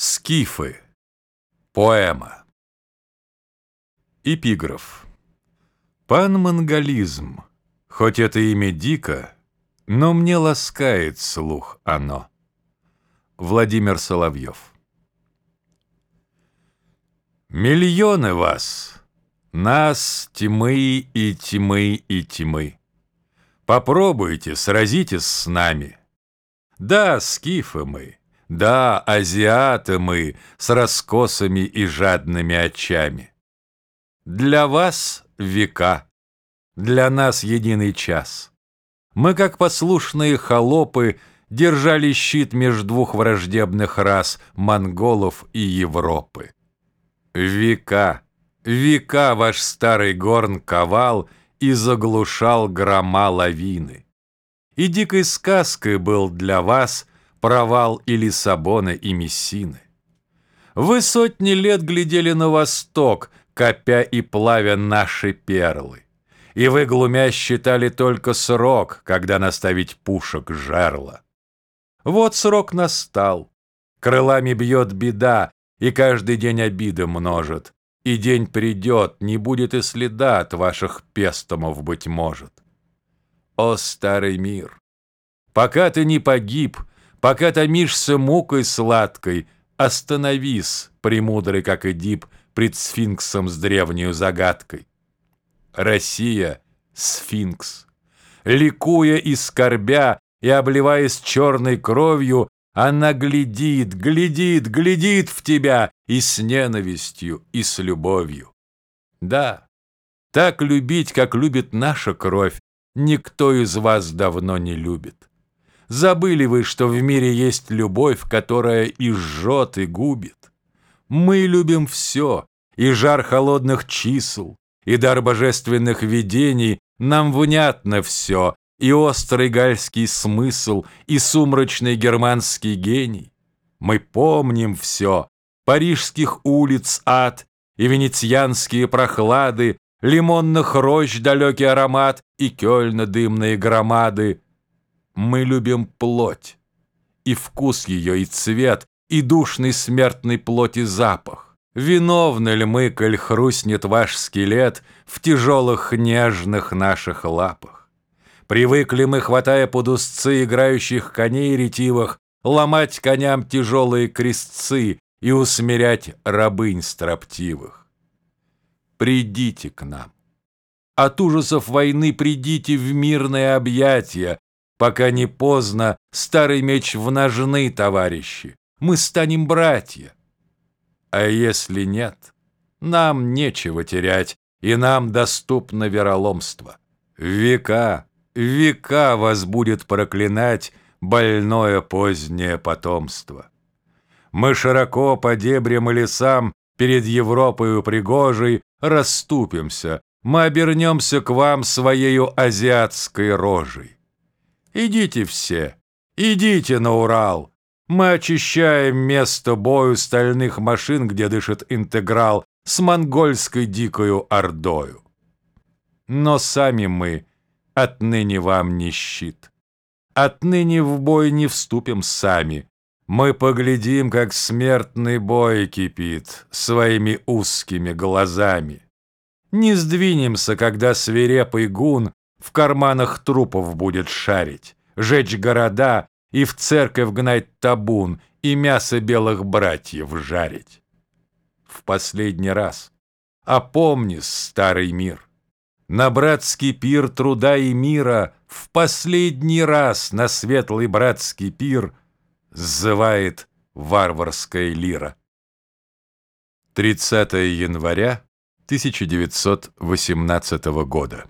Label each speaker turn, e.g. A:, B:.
A: Скифы. Поэма. Эпиграф. Пан-монголизм, хоть это имя дико, но мне ласкает слух оно. Владимир Соловьев. Миллионы вас, нас тьмы и тьмы и тьмы. Попробуйте, сразитесь с нами. Да, скифы мы, да, азиаты мы с раскосами и жадными очами. Для вас века, для нас единый час. Мы, как послушные холопы, держали щит между двух враждебных рас монголов и Европы. Века, века ваш старый горн ковал и заглушал грома лавины. И дикой сказкой был для вас — провал и Лиссабона, и Мессины. Вы сотни лет глядели на восток, копя и плавя наши перлы. И вы, глумя, считали только срок, когда наставить пушек жерла. Вот срок настал. Крылами бьет беда, и каждый день обиды множит. И день придет, не будет и следа от ваших пестомов, быть может. О, старый мир! Пока ты не погиб, Пока томишься мукой сладкой, Остановись, премудрый, как Эдип, Пред сфинксом с древней загадкой. Россия — сфинкс. Ликуя и скорбя, и обливаясь черной кровью, она глядит, глядит, глядит в тебя и с ненавистью, и с любовью. Да, так любить, как любит наша кровь, никто из вас давно не любит. Забыли вы, что в мире есть любовь, которая и жжет, и губит. Мы любим все, и жар холодных чисел, и дар божественных видений, нам внятно все, и острый гальский смысл, и сумрачный германский гений. Мы помним все, парижских улиц ад, и венецианские прохлады, лимонных рощ далекий аромат, и кёльна дымные громады — мы любим плоть, и вкус ее, и цвет, и душный смертный плоти запах. Виновны ли мы, коль хрустнет ваш скелет в тяжелых нежных наших лапах? Привыкли мы, хватая под узцы играющих коней ретивых, ломать коням тяжелые крестцы и усмирять рабынь строптивых. Придите к нам. От ужасов войны придите в мирное объятия, Пока не поздно, старый меч в ножны, товарищи. Мы станем братья. А если нет, нам нечего терять, и нам доступно вероломство. Века, века вас будет проклинать больное позднее потомство. Мы широко по дебрям и лесам перед Европою пригожей расступимся, мы обернемся к вам своею азиатской рожей. Идите все, идите на Урал. Мы очищаем место бою стальных машин, где дышит интеграл, с монгольской дикою ордою. Но сами мы отныне вам не щит. Отныне в бой не вступим сами. Мы поглядим, как смертный бой кипит своими узкими глазами. Не сдвинемся, когда свирепый гун в карманах трупов будет шарить, жечь города и в церковь гнать табун и мясо белых братьев жарить. В последний раз опомни, старый мир, на братский пир труда и мира в последний раз на светлый братский пир сзывает варварская лира. 30 января 1918 года.